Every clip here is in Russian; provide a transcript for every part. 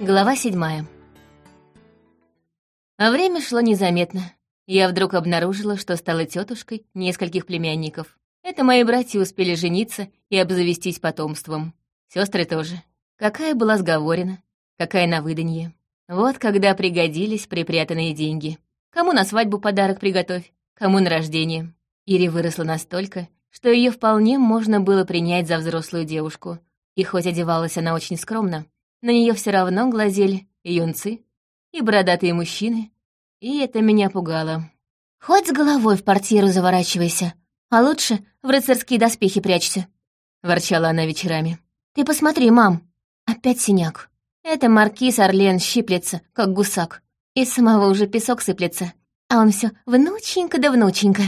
Глава седьмая. А время шло незаметно. Я вдруг обнаружила, что стала тетушкой нескольких племянников. Это мои братья успели жениться и обзавестись потомством. Сестры тоже. Какая была сговорена, какая на выданье. Вот когда пригодились припрятанные деньги. Кому на свадьбу подарок приготовь, кому на рождение. Ири выросла настолько, что ее вполне можно было принять за взрослую девушку. И хоть одевалась она очень скромно, на нее все равно глазели и юнцы, и бородатые мужчины, и это меня пугало. «Хоть с головой в портьеру заворачивайся, а лучше в рыцарские доспехи прячься», — ворчала она вечерами. «Ты посмотри, мам, опять синяк. Это маркиз Орлен щиплется, как гусак, и самого уже песок сыплется, а он все внученька да внученька,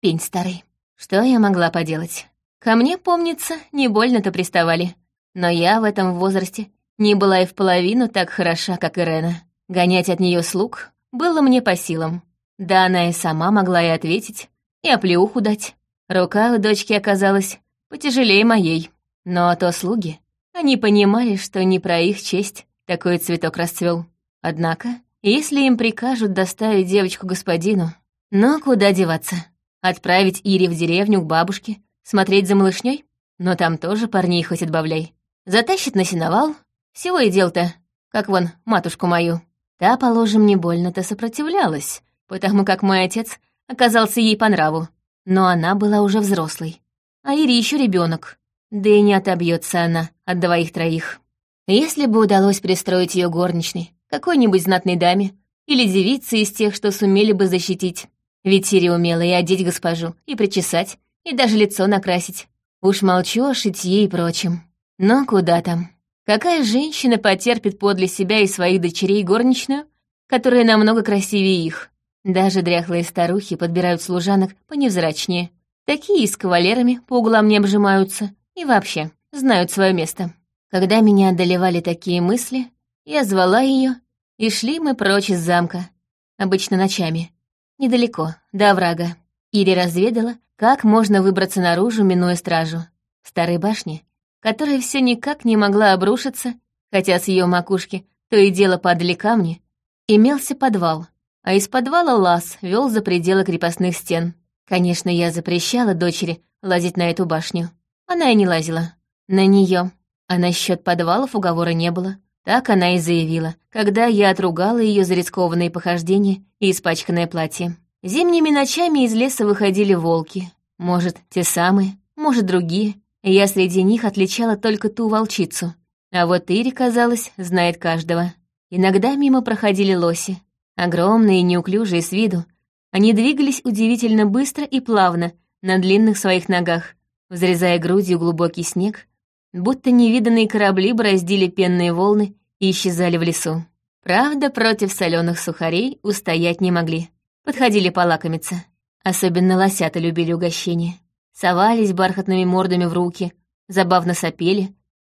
пень старый». Что я могла поделать? Ко мне, помнится, не больно-то приставали, но я в этом возрасте не была и в половину так хороша, как Ирена. Гонять от нее слуг было мне по силам. Да она и сама могла и ответить, и оплеуху дать. Рука у дочки оказалась потяжелее моей. Но то слуги, они понимали, что не про их честь такой цветок расцвел. Однако, если им прикажут доставить девочку господину, но куда деваться? Отправить Ире в деревню к бабушке, смотреть за малышней? Но там тоже парней хоть отбавляй. Затащит на сеновал, всего и дел-то, как вон матушку мою. Та, положим, не больно-то сопротивлялась, потому как мой отец оказался ей по нраву. Но она была уже взрослой. А Ире еще ребенок. Да и не отобьется она от двоих-троих. Если бы удалось пристроить ее горничной, какой-нибудь знатной даме, или девице из тех, что сумели бы защитить. Ведь Ире умела и одеть госпожу, и причесать, и даже лицо накрасить. Уж молчу о шитье и прочем. Но куда там? Какая женщина потерпит подле себя и своих дочерей горничную, которая намного красивее их? Даже дряхлые старухи подбирают служанок поневзрачнее. Такие с кавалерами по углам не обжимаются и вообще знают свое место. Когда меня одолевали такие мысли, я звала ее, и шли мы прочь из замка, обычно ночами. Недалеко, до врага. Ири разведала, как можно выбраться наружу, минуя стражу. В старой башне которая все никак не могла обрушиться, хотя с ее макушки то и дело падали камни, имелся подвал, а из подвала лаз вел за пределы крепостных стен. Конечно, я запрещала дочери лазить на эту башню. Она и не лазила. На нее. А насчет подвалов уговора не было. Так она и заявила, когда я отругала ее за рискованные похождения и испачканное платье. Зимними ночами из леса выходили волки. Может, те самые, может, другие. Я среди них отличала только ту волчицу. А вот Ири, казалось, знает каждого. Иногда мимо проходили лоси. Огромные и неуклюжие с виду. Они двигались удивительно быстро и плавно на длинных своих ногах, взрезая грудью глубокий снег, будто невиданные корабли бороздили пенные волны и исчезали в лесу. Правда, против соленых сухарей устоять не могли. Подходили полакомиться. Особенно лосята любили угощение совались бархатными мордами в руки, забавно сопели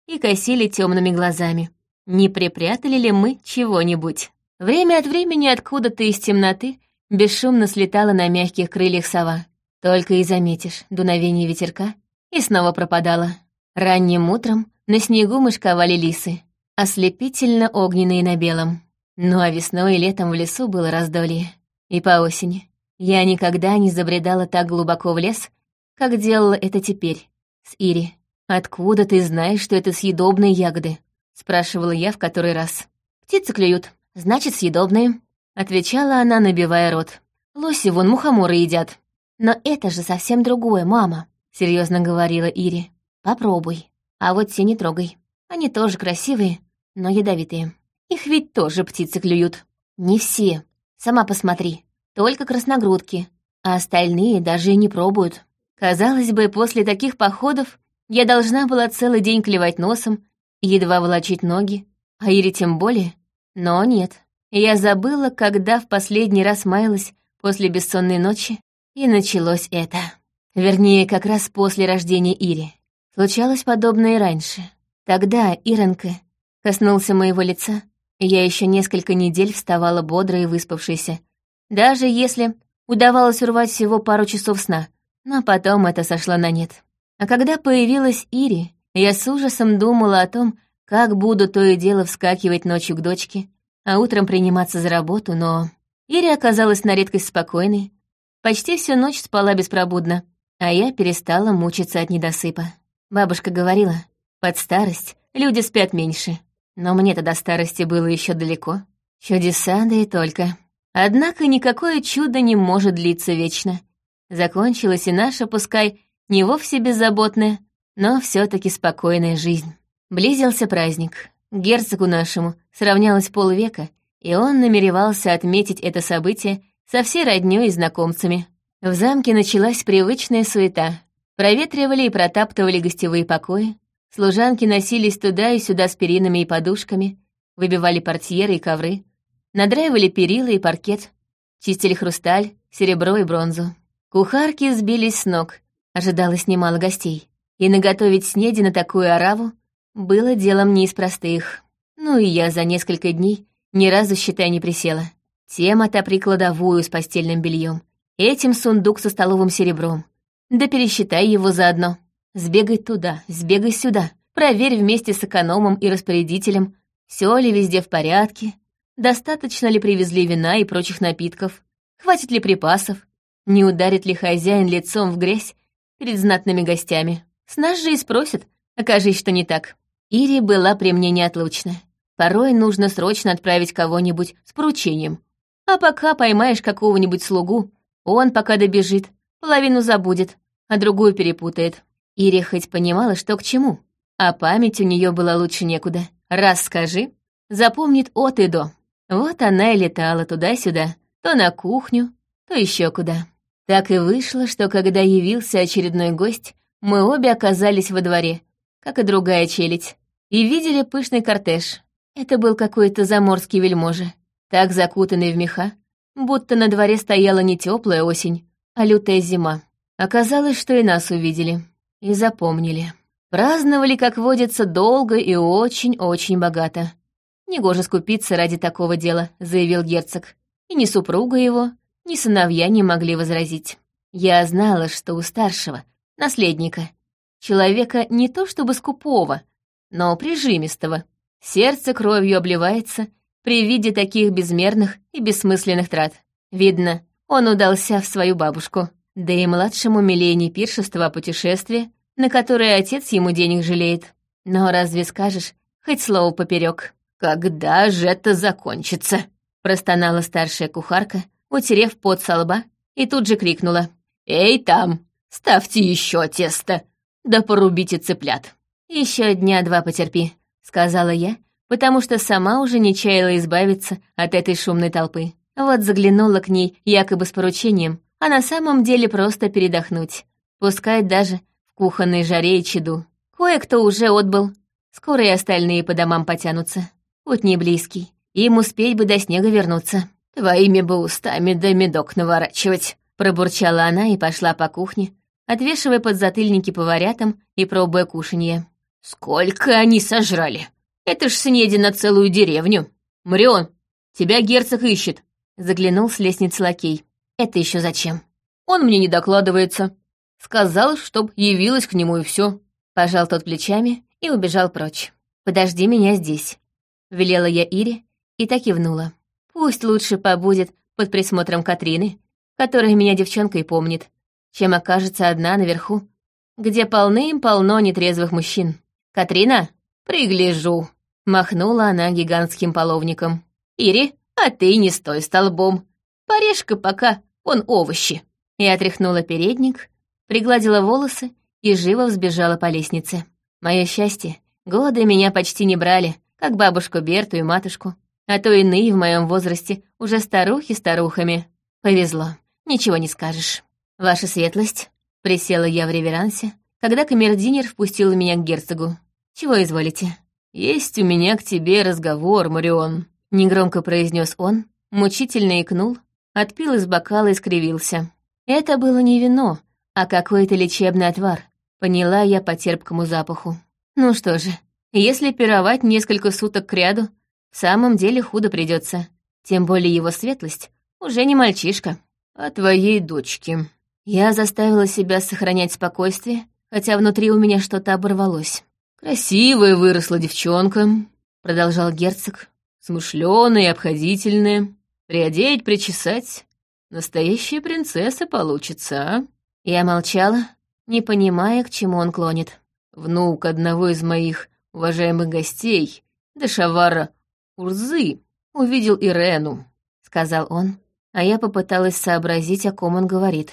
и косили темными глазами. Не припрятали ли мы чего-нибудь? Время от времени откуда-то из темноты бесшумно слетала на мягких крыльях сова. Только и заметишь дуновение ветерка, и снова пропадала. Ранним утром на снегу мышковали лисы, ослепительно огненные на белом. Ну а весной и летом в лесу было раздолье. И по осени. Я никогда не забредала так глубоко в лес, как делала это теперь, с Ири. «Откуда ты знаешь, что это съедобные ягоды?» — спрашивала я в который раз. «Птицы клюют, значит, съедобные», — отвечала она, набивая рот. «Лоси вон мухоморы едят». «Но это же совсем другое, мама», — серьезно говорила Ири. «Попробуй. А вот те не трогай. Они тоже красивые, но ядовитые. Их ведь тоже птицы клюют. Не все. Сама посмотри. Только красногрудки. А остальные даже и не пробуют». Казалось бы, после таких походов я должна была целый день клевать носом едва волочить ноги, а Ире тем более. Но нет, я забыла, когда в последний раз маялась после бессонной ночи, и началось это. Вернее, как раз после рождения Ири. Случалось подобное и раньше. Тогда Иронка коснулся моего лица, и я еще несколько недель вставала бодрой и выспавшейся, даже если удавалось урвать всего пару часов сна, но потом это сошло на нет. А когда появилась Ири, я с ужасом думала о том, Как буду то и дело вскакивать ночью к дочке, а утром приниматься за работу, но... Ири оказалась на редкость спокойной, почти всю ночь спала беспробудно, а я перестала мучиться от недосыпа. Бабушка говорила, под старость люди спят меньше, но мне-то до старости было еще далеко. Чудеса, да и только. Однако никакое чудо не может длиться вечно. Закончилась и наша, пускай не вовсе беззаботная, но все таки спокойная жизнь. Близился праздник. Герцогу нашему сравнялось полвека, и он намеревался отметить это событие со всей роднёй и знакомцами. В замке началась привычная суета. Проветривали и протаптывали гостевые покои, служанки носились туда и сюда с перинами и подушками, выбивали портьеры и ковры, надраивали перила и паркет, чистили хрусталь, серебро и бронзу. Кухарки сбились с ног, ожидалось немало гостей, и наготовить снеди на такую ораву было делом не из простых. Ну и я за несколько дней ни разу, считай, не присела. Тем отопри кладовую с постельным бельем, этим сундук со столовым серебром. Да пересчитай его заодно. Сбегай туда, сбегай сюда, проверь вместе с экономом и распорядителем, все ли везде в порядке, достаточно ли привезли вина и прочих напитков, хватит ли припасов, не ударит ли хозяин лицом в грязь перед знатными гостями. С нас же и спросят, окажись, что не так. Ири была при мне неотлучна. Порой нужно срочно отправить кого-нибудь с поручением. А пока поймаешь какого-нибудь слугу, он, пока добежит, половину забудет, а другую перепутает. Ири хоть понимала, что к чему, а память у нее была лучше некуда. Раз скажи, запомнит от и до. Вот она и летала туда-сюда, то на кухню, то еще куда. Так и вышло, что когда явился очередной гость, мы обе оказались во дворе, как и другая челядь, и видели пышный кортеж. Это был какой-то заморский вельможа, так закутанный в меха, будто на дворе стояла не теплая осень, а лютая зима. Оказалось, что и нас увидели. И запомнили. Праздновали, как водится, долго и очень-очень богато. «Негоже скупиться ради такого дела», — заявил герцог. И ни супруга его, ни сыновья не могли возразить. Я знала, что у старшего, наследника, человека не то чтобы скупого, но прижимистого, сердце кровью обливается при виде таких безмерных и бессмысленных трат. Видно, он удался в свою бабушку, да и младшему милее пиршества о путешествии, на которое отец ему денег жалеет. Но разве скажешь хоть слово поперек? «Когда же это закончится?» — простонала старшая кухарка, утерев пот со лба, и тут же крикнула. «Эй, там, ставьте еще тесто, да порубите цыплят». Еще дня два потерпи», — сказала я, потому что сама уже не чаяла избавиться от этой шумной толпы. Вот заглянула к ней якобы с поручением, а на самом деле просто передохнуть, пускай даже в кухонной жаре и чаду. Кое-кто уже отбыл, скоро и остальные по домам потянутся. Путь не близкий. Им успеть бы до снега вернуться. Твоими бы устами да медок наворачивать. Пробурчала она и пошла по кухне, отвешивая подзатыльники поварятам и пробуя кушанье. «Сколько они сожрали! Это ж снеди на целую деревню! Марион, тебя герцог ищет!» Заглянул с лестницы лакей. «Это еще зачем?» «Он мне не докладывается. Сказал, чтоб явилась к нему и все. Пожал тот плечами и убежал прочь. «Подожди меня здесь. Велела я Ире и так кивнула. Пусть лучше побудет под присмотром Катрины, которая меня девчонкой помнит, чем окажется одна наверху, где полным-полно нетрезвых мужчин. «Катрина, пригляжу!» — махнула она гигантским половником. «Ири, а ты не стой столбом. Порежь-ка пока, он овощи». Я отряхнула передник, пригладила волосы и живо взбежала по лестнице. Мое счастье, годы меня почти не брали, как бабушку Берту и матушку, а то иные в моем возрасте уже старухи старухами. Повезло, ничего не скажешь. Ваша светлость, присела я в реверансе, когда камердинер впустил меня к герцогу. Чего изволите? Есть у меня к тебе разговор, Марион, негромко произнес он, мучительно икнул, отпил из бокала и скривился. Это было не вино, а какой-то лечебный отвар. Поняла я по терпкому запаху. Ну что же, если пировать несколько суток кряду, в самом деле худо придется. Тем более его светлость уже не мальчишка. А твоей дочке. Я заставила себя сохранять спокойствие, хотя внутри у меня что-то оборвалось. «Красивая выросла девчонка», — продолжал герцог, «смышленая и обходительная, приодеть, причесать. Настоящая принцесса получится, а?» Я молчала, не понимая, к чему он клонит. Внук одного из моих уважаемых гостей, Дешавара Урзы, увидел Ирену, — сказал он, а я попыталась сообразить, о ком он говорит.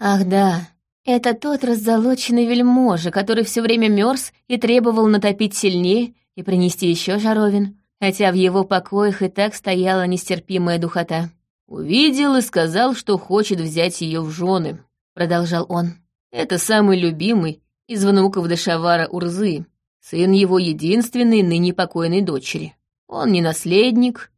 Ах да, это тот раззолоченный вельможа, который все время мерз и требовал натопить сильнее и принести еще жаровин, хотя в его покоях и так стояла нестерпимая духота. «Увидел и сказал, что хочет взять ее в жены», — продолжал он. «Это самый любимый из внуков Дашавара Урзы, сын его единственной ныне покойной дочери. Он не наследник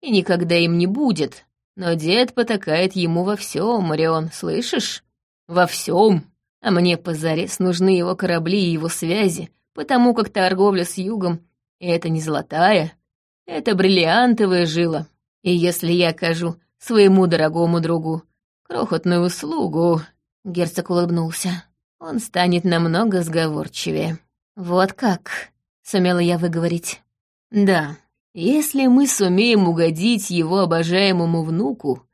и никогда им не будет, но дед потакает ему во всем, Марион, слышишь? Во всем. А мне позарез нужны его корабли и его связи, потому как торговля с югом — это не золотая, это бриллиантовая жила. И если я окажу своему дорогому другу крохотную услугу, герцог улыбнулся, он станет намного сговорчивее. Вот как, сумела я выговорить. Да, если мы сумеем угодить его обожаемому внуку,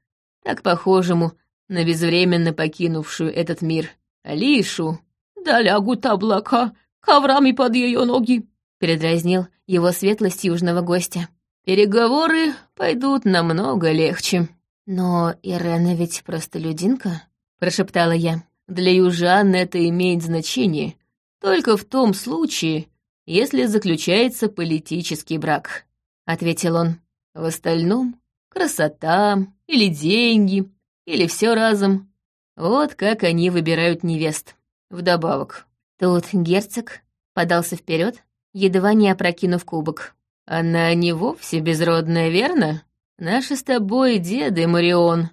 так похожему на безвременно покинувшую этот мир Алишу, да лягут облака коврами под ее ноги, передразнил его светлость южного гостя. Переговоры пойдут намного легче. Но Ирена ведь просто людинка, прошептала я. Для южан это имеет значение только в том случае, если заключается политический брак. — ответил он. «В остальном — красота или деньги, или все разом. Вот как они выбирают невест. Вдобавок». Тут герцог подался вперед, едва не опрокинув кубок. «Она не вовсе безродная, верно? Наши с тобой деды, Марион,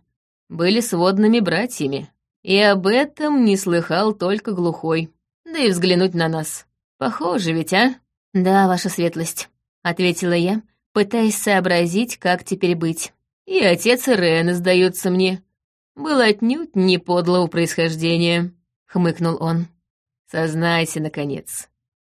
были сводными братьями, и об этом не слыхал только глухой. Да и взглянуть на нас. Похоже ведь, а?» «Да, ваша светлость», — ответила я, пытаясь сообразить, как теперь быть. И отец Ирен, сдается мне, был отнюдь не подлого происхождения, — хмыкнул он. Сознайся, наконец,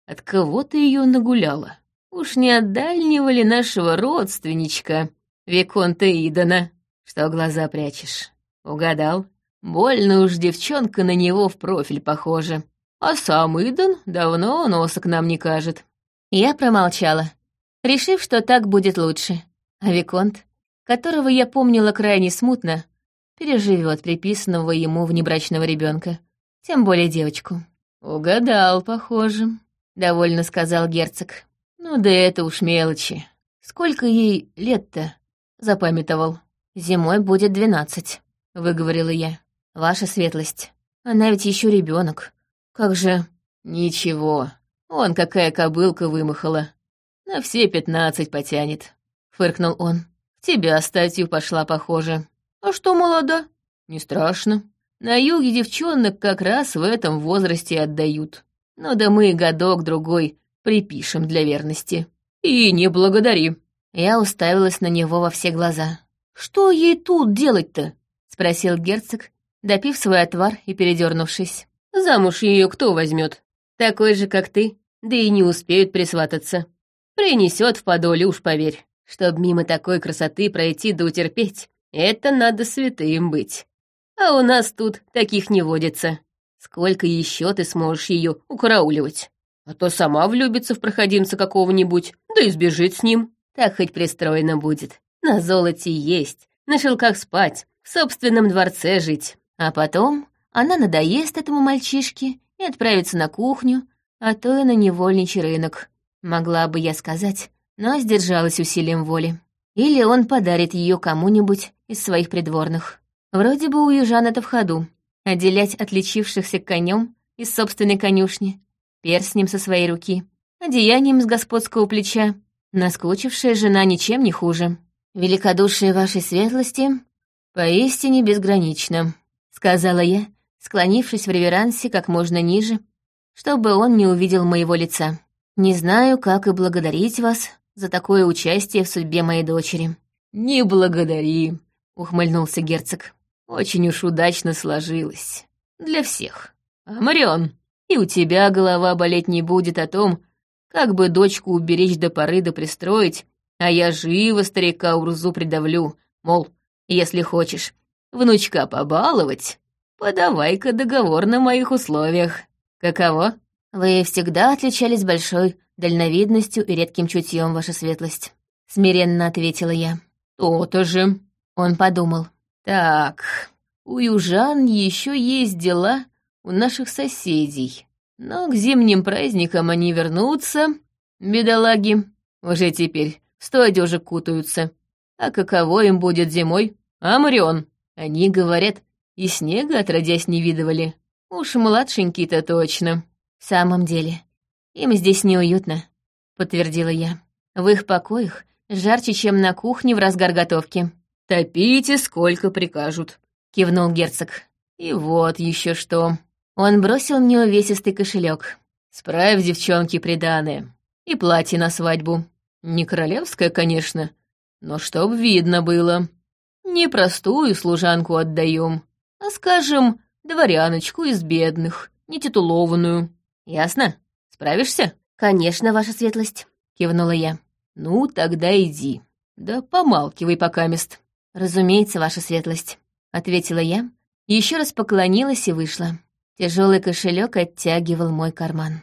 от кого ты ее нагуляла? Уж не от дальнего ли нашего родственничка, Виконта Идона, что глаза прячешь? Угадал? Больно уж девчонка на него в профиль похожа. А сам Идон давно носа к нам не кажет. Я промолчала, решив, что так будет лучше. А Виконт, которого я помнила крайне смутно, переживет приписанного ему внебрачного ребенка, тем более девочку. «Угадал, похоже», — довольно сказал герцог. «Ну да это уж мелочи. Сколько ей лет-то?» — запамятовал. «Зимой будет двенадцать», — выговорила я. «Ваша светлость, она ведь еще ребенок. Как же...» «Ничего, он какая кобылка вымахала. На все пятнадцать потянет», — фыркнул он. «В тебя статью пошла, похоже. А что, молода? Не страшно. На юге девчонок как раз в этом возрасте отдают. Но да мы годок-другой припишем для верности. И не благодари». Я уставилась на него во все глаза. «Что ей тут делать-то?» — спросил герцог, допив свой отвар и передернувшись. «Замуж ее кто возьмет? Такой же, как ты, да и не успеют присвататься. Принесет в подоле, уж поверь. Чтоб мимо такой красоты пройти да утерпеть, это надо святым быть. А у нас тут таких не водится. Сколько еще ты сможешь ее укарауливать? А то сама влюбится в проходимца какого-нибудь, да и сбежит с ним. Так хоть пристроено будет. На золоте есть, на шелках спать, в собственном дворце жить. А потом она надоест этому мальчишке и отправится на кухню, а то и на невольничий рынок. Могла бы я сказать, но сдержалась усилием воли. Или он подарит ее кому-нибудь из своих придворных. Вроде бы у южан это в ходу. Отделять отличившихся конем из собственной конюшни, перстнем со своей руки, одеянием с господского плеча. Наскучившая жена ничем не хуже. Великодушие вашей светлости поистине безгранично, сказала я, склонившись в реверансе как можно ниже, чтобы он не увидел моего лица. Не знаю, как и благодарить вас за такое участие в судьбе моей дочери». «Не благодари», — ухмыльнулся герцог. «Очень уж удачно сложилось. Для всех. А, Марион, и у тебя голова болеть не будет о том, Как бы дочку уберечь до поры да пристроить, а я живо старика Урзу придавлю, мол, если хочешь внучка побаловать, подавай-ка договор на моих условиях. Каково? Вы всегда отличались большой дальновидностью и редким чутьем, ваша светлость. Смиренно ответила я. То-то же. Он подумал. Так, у южан еще есть дела у наших соседей. Но к зимним праздникам они вернутся, бедолаги. Уже теперь сто одежек кутаются. А каково им будет зимой? А, Марион? Они говорят, и снега отродясь не видывали. Уж младшенький-то точно. В самом деле, им здесь неуютно, подтвердила я. В их покоях жарче, чем на кухне в разгар готовки. «Топите, сколько прикажут», — кивнул герцог. «И вот еще что». Он бросил мне увесистый кошелек. «Справь, девчонки, приданое. И платье на свадьбу. Не королевское, конечно, но чтоб видно было. Не простую служанку отдаем, а, скажем, дворяночку из бедных, нетитулованную. Ясно? Справишься?» «Конечно, ваша светлость», — кивнула я. «Ну, тогда иди. Да помалкивай пока мест». «Разумеется, ваша светлость», — ответила я, еще раз поклонилась и вышла. Тяжелый кошелек оттягивал мой карман.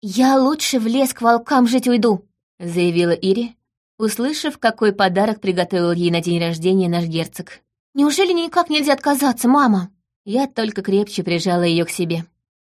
«Я лучше в лес к волкам жить уйду», — заявила Ири, услышав, какой подарок приготовил ей на день рождения наш герцог. «Неужели никак нельзя отказаться, мама?» Я только крепче прижала ее к себе.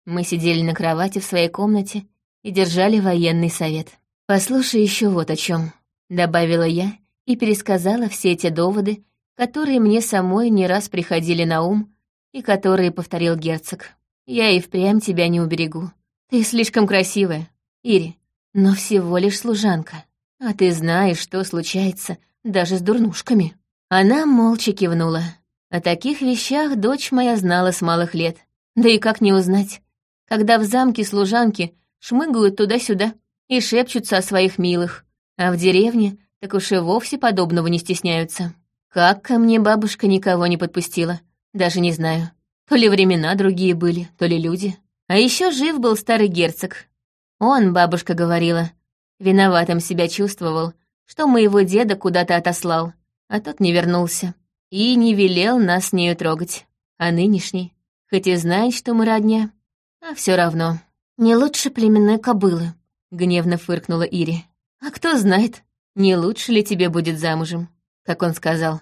Мы сидели на кровати в своей комнате и держали военный совет. «Послушай еще вот о чем, добавила я и пересказала все эти доводы, которые мне самой не раз приходили на ум и которые повторил герцог. «Я и впрямь тебя не уберегу. Ты слишком красивая, Ири, но всего лишь служанка. А ты знаешь, что случается даже с дурнушками». Она молча кивнула. О таких вещах дочь моя знала с малых лет. Да и как не узнать, когда в замке служанки шмыгают туда-сюда и шепчутся о своих милых, а в деревне так уж и вовсе подобного не стесняются. Как ко мне бабушка никого не подпустила, даже не знаю. То ли времена другие были, то ли люди. А еще жив был старый герцог. Он, бабушка говорила, виноватым себя чувствовал, что моего деда куда-то отослал, а тот не вернулся. И не велел нас с нею трогать. А нынешний, хоть и знает, что мы родня, а все равно. «Не лучше племенной кобылы», — гневно фыркнула Ири. «А кто знает, не лучше ли тебе будет замужем?» Как он сказал.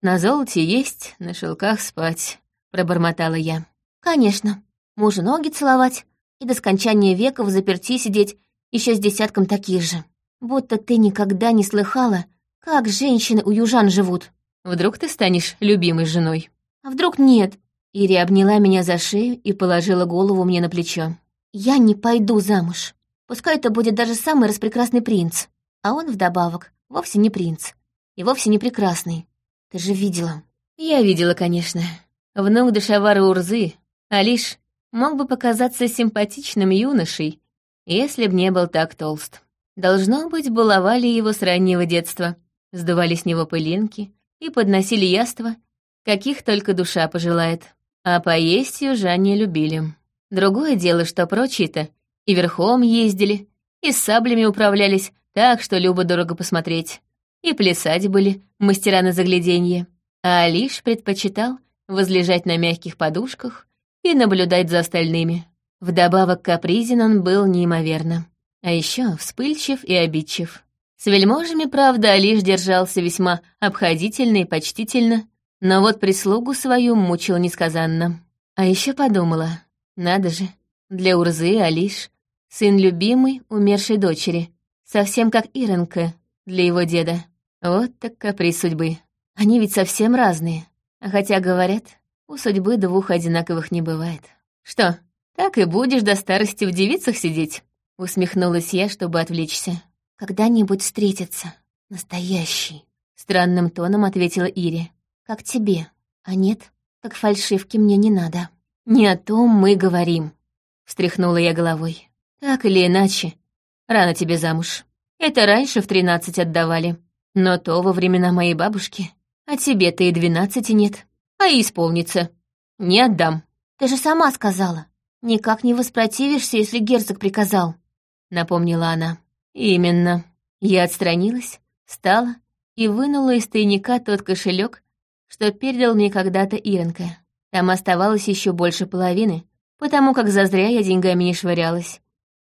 «На золоте есть, на шелках спать», — пробормотала я. «Конечно. Мужу ноги целовать и до скончания века в заперти сидеть еще с десятком таких же. Будто ты никогда не слыхала, как женщины у южан живут. Вдруг ты станешь любимой женой? А вдруг нет? Ири обняла меня за шею и положила голову мне на плечо. Я не пойду замуж. Пускай это будет даже самый распрекрасный принц. А он вдобавок вовсе не принц. И вовсе не прекрасный. Ты же видела. Я видела, конечно. Внук Дешавара Урзы, Алиш, мог бы показаться симпатичным юношей, если б не был так толст. Должно быть, баловали его с раннего детства, сдували с него пылинки и подносили яства, каких только душа пожелает. А поесть южане любили. Другое дело, что прочие-то и верхом ездили, и с саблями управлялись так, что любо-дорого посмотреть. И плясать были мастера на загляденье. А Алиш предпочитал возлежать на мягких подушках и наблюдать за остальными. Вдобавок капризен он был неимоверно. А еще вспыльчив и обидчив. С вельможами, правда, Алиш держался весьма обходительно и почтительно, но вот прислугу свою мучил несказанно. А еще подумала, надо же, для Урзы Алиш, сын любимый умершей дочери, совсем как Иренка для его деда. Вот так каприз судьбы. Они ведь совсем разные. А хотя, говорят, у судьбы двух одинаковых не бывает. Что, так и будешь до старости в девицах сидеть? Усмехнулась я, чтобы отвлечься. «Когда-нибудь встретится. Настоящий», — странным тоном ответила Ири. «Как тебе. А нет, так фальшивки мне не надо». «Не о том мы говорим», — встряхнула я головой. «Так или иначе, рано тебе замуж. Это раньше в тринадцать отдавали. Но то во времена моей бабушки. А тебе-то и двенадцати нет. А и исполнится. Не отдам». «Ты же сама сказала. Никак не воспротивишься, если герцог приказал». — напомнила она. «Именно». Я отстранилась, встала и вынула из тайника тот кошелек, что передал мне когда-то Иренка. Там оставалось еще больше половины, потому как зазря я деньгами не швырялась.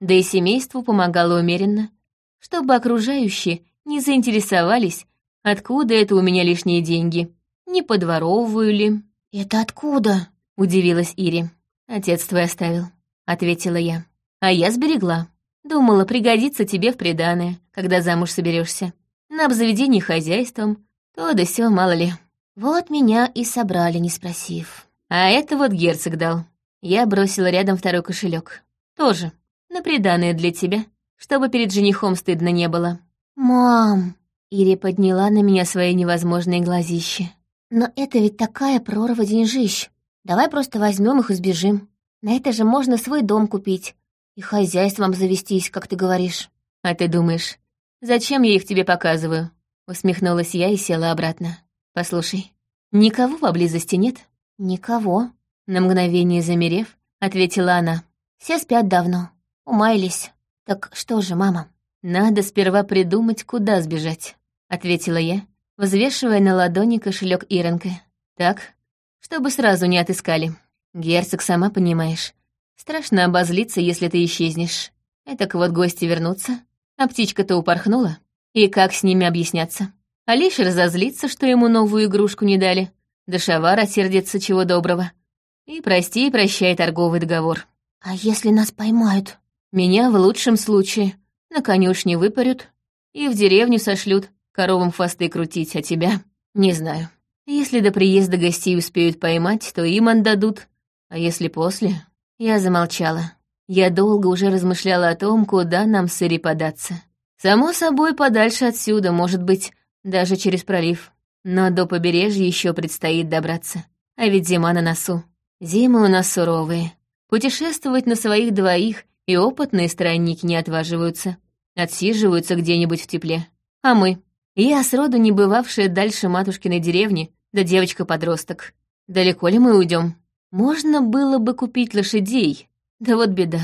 Да и семейству помогала умеренно, чтобы окружающие не заинтересовались, откуда это у меня лишние деньги, не подворовываю ли. «Это откуда?» — удивилась Ири. «Отец твой оставил», — ответила я. «А я сберегла. Думала, пригодится тебе в приданое, когда замуж соберешься. На обзаведении хозяйством, то да сё, мало ли». Вот меня и собрали, не спросив. А это вот герцог дал. Я бросила рядом второй кошелек. Тоже. На приданое для тебя, чтобы перед женихом стыдно не было. «Мам!» Ири подняла на меня свои невозможные глазища. «Но это ведь такая прорва деньжищ. Давай просто возьмем их и сбежим. На это же можно свой дом купить и хозяйством завестись, как ты говоришь». «А ты думаешь, зачем я их тебе показываю?» Усмехнулась я и села обратно. «Послушай, никого поблизости нет?» «Никого», — на мгновение замерев, ответила она. «Все спят давно, умаялись. Так что же, мама?» «Надо сперва придумать, куда сбежать», — ответила я, взвешивая на ладони кошелек Иренка. «Так, чтобы сразу не отыскали. Герцог, сама понимаешь. Страшно обозлиться, если ты исчезнешь. Этак вот гости вернутся, а птичка-то упорхнула. И как с ними объясняться? А лишь разозлиться, что ему новую игрушку не дали. Да шавар осердится чего доброго. И прости и прощай торговый договор. А если нас поймают? Меня в лучшем случае на конюшне выпарют и в деревню сошлют коровам хвосты крутить, а тебя не знаю. Если до приезда гостей успеют поймать, то им отдадут, а если после... Я замолчала. Я долго уже размышляла о том, куда нам с Ири податься. Само собой, подальше отсюда, может быть, даже через пролив. Но до побережья еще предстоит добраться. А ведь зима на носу. Зимы у нас суровые. Путешествовать на своих двоих и опытные странники не отваживаются. Отсиживаются где-нибудь в тепле. А мы? Я сроду не бывавшая дальше матушкиной деревни, да девочка-подросток. Далеко ли мы уйдем? Можно было бы купить лошадей. Да вот беда.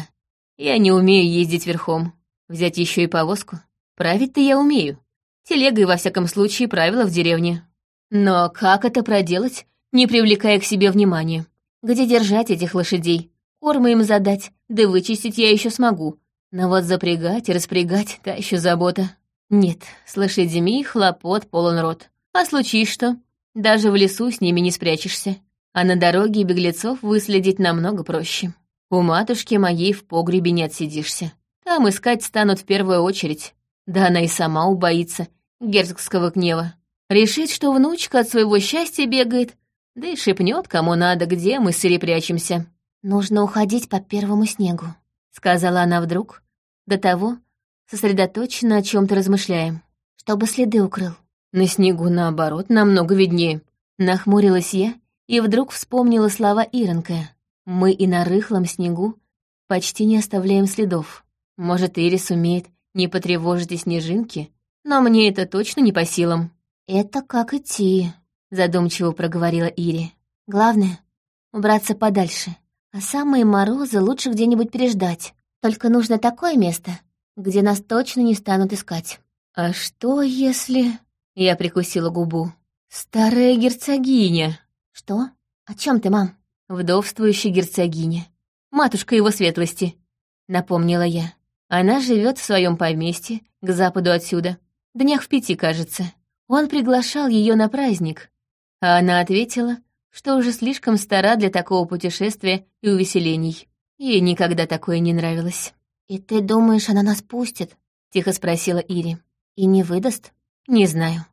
Я не умею ездить верхом. Взять еще и повозку. Править-то я умею. Телегой, во всяком случае, правила в деревне. Но как это проделать, не привлекая к себе внимания? Где держать этих лошадей? Корма им задать, да вычистить я еще смогу. Но вот запрягать и распрягать — та еще забота. Нет, с лошадьми хлопот полон рот. А случись что, даже в лесу с ними не спрячешься. А на дороге беглецов выследить намного проще. У матушки моей в погребе не отсидишься. Там искать станут в первую очередь. Да она и сама убоится герцогского гнева. Решит, что внучка от своего счастья бегает, да и шепнет, кому надо, где мы с Ири прячемся. «Нужно уходить по первому снегу», — сказала она вдруг, до того, сосредоточенно о чем то размышляем. «Чтобы следы укрыл». На снегу, наоборот, намного виднее. Нахмурилась я и вдруг вспомнила слова Иронка. Мы и на рыхлом снегу почти не оставляем следов. Может, Ирис умеет не потревожить и снежинки, но мне это точно не по силам». «Это как идти», — задумчиво проговорила Ири. «Главное — убраться подальше, а самые морозы лучше где-нибудь переждать. Только нужно такое место, где нас точно не станут искать». «А что если...» — я прикусила губу. «Старая герцогиня». «Что? О чем ты, мам?» «Вдовствующая герцогиня. Матушка его светлости», — напомнила я. Она живет в своем поместье, к западу отсюда. Днях в пяти, кажется. Он приглашал ее на праздник. А она ответила, что уже слишком стара для такого путешествия и увеселений. Ей никогда такое не нравилось. «И ты думаешь, она нас пустит?» — тихо спросила Ири. «И не выдаст?» «Не знаю.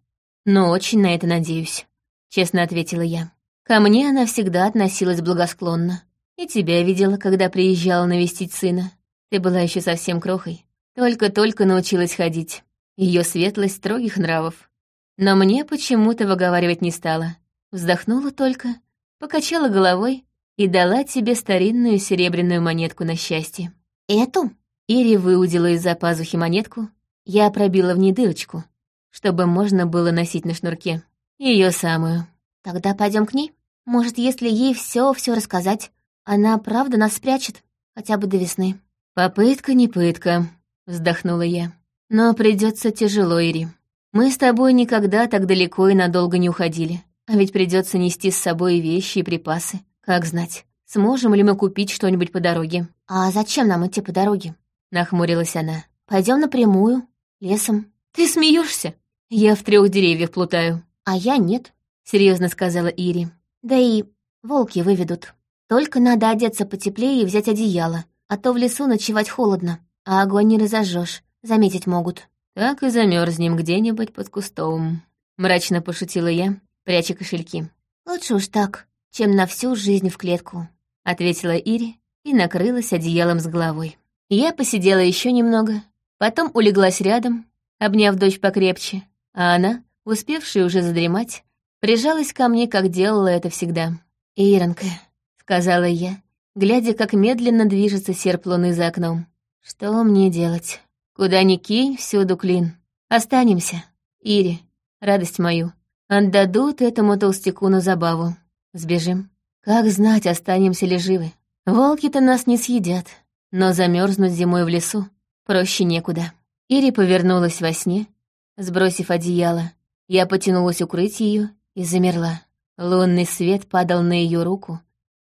Но очень на это надеюсь», — честно ответила я. Ко мне она всегда относилась благосклонно. И тебя видела, когда приезжала навестить сына. Ты была еще совсем крохой. Только-только научилась ходить. Ее светлость строгих нравов. Но мне почему-то выговаривать не стала. Вздохнула только, покачала головой и дала тебе старинную серебряную монетку на счастье. «Эту?» Ири выудила из-за пазухи монетку. Я пробила в ней дырочку, чтобы можно было носить на шнурке. Ее самую. «Тогда пойдем к ней? Может, если ей все-все рассказать, она правда нас спрячет, хотя бы до весны?» «Попытка не пытка», — вздохнула я. «Но придется тяжело, Ири. Мы с тобой никогда так далеко и надолго не уходили. А ведь придется нести с собой вещи и припасы. Как знать, сможем ли мы купить что-нибудь по дороге?» «А зачем нам идти по дороге?» — нахмурилась она. Пойдем напрямую, лесом». «Ты смеешься? Я в трех деревьях плутаю». «А я нет», — серьезно сказала Ири. «Да и волки выведут. Только надо одеться потеплее и взять одеяло, а то в лесу ночевать холодно, а огонь не разожжешь, заметить могут». «Так и замерзнем где-нибудь под кустом», — мрачно пошутила я, пряча кошельки. «Лучше уж так, чем на всю жизнь в клетку», — ответила Ири и накрылась одеялом с головой. Я посидела еще немного, потом улеглась рядом, обняв дочь покрепче, а она, успевшая уже задремать, прижалась ко мне, как делала это всегда. «Иронка», — сказала я, глядя, как медленно движется серп луны за окном. «Что мне делать? Куда ни кинь, всюду клин. Останемся. Ири, радость мою, отдадут этому толстяку на забаву. Сбежим. Как знать, останемся ли живы. Волки-то нас не съедят, но замерзнуть зимой в лесу проще некуда». Ири повернулась во сне, сбросив одеяло. Я потянулась укрыть ее и замерла. Лунный свет падал на ее руку,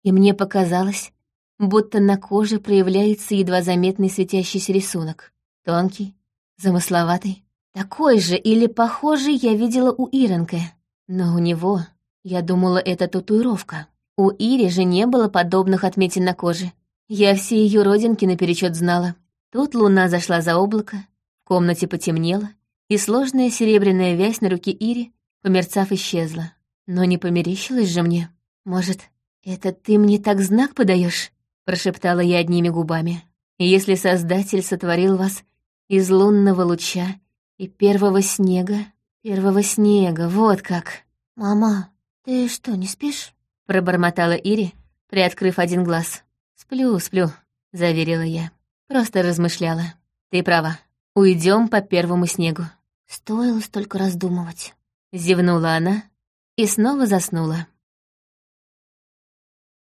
и мне показалось, будто на коже проявляется едва заметный светящийся рисунок. Тонкий, замысловатый. Такой же или похожий я видела у Иронка. Но у него, я думала, это татуировка. У Ири же не было подобных отметин на коже. Я все ее родинки наперечет знала. Тут луна зашла за облако, в комнате потемнело, и сложная серебряная вязь на руке Ири, померцав, исчезла. Но не померещилась же мне. Может, это ты мне так знак подаешь? прошептала я одними губами. Если Создатель сотворил вас из лунного луча и первого снега, первого снега, вот как. «Мама, ты что, не спишь?» — пробормотала Ири, приоткрыв один глаз. «Сплю, сплю», — заверила я. Просто размышляла. Ты права. Уйдем по первому снегу. Стоило столько раздумывать. Зевнула она и снова заснула.